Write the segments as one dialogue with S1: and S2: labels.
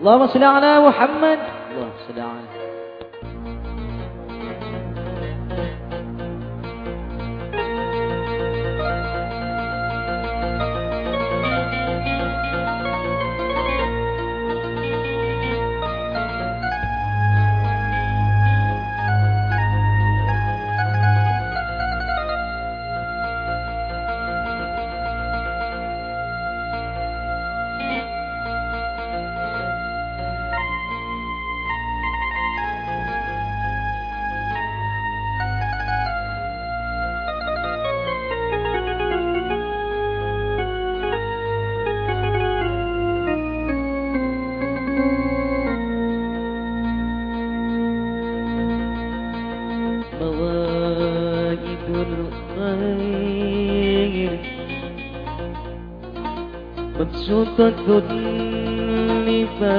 S1: اللهم صل على محمد. اللهم صل على مبسوطة لبندايري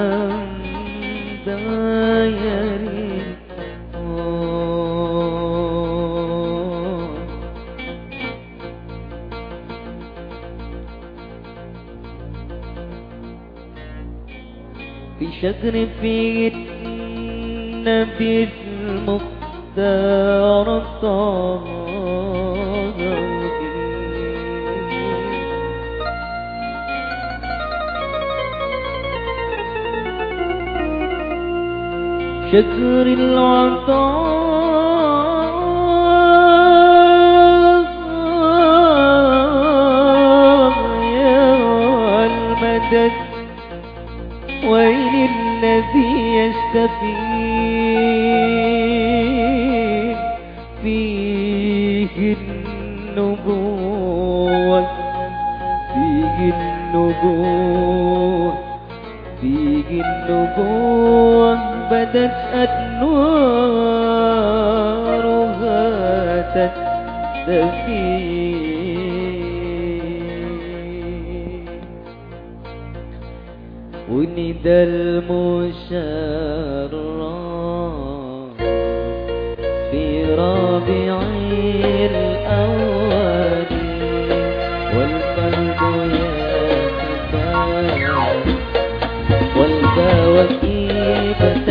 S1: في شجر في النبي المختار الطاهر. شكر العطاء يا المدد وين الذي يستفيد فيه النبوة. فيه النبوة. النبوة بدت أنوارها تستفيد. وندى المشرع في رابع الأول والقلب يتباهى والكواكب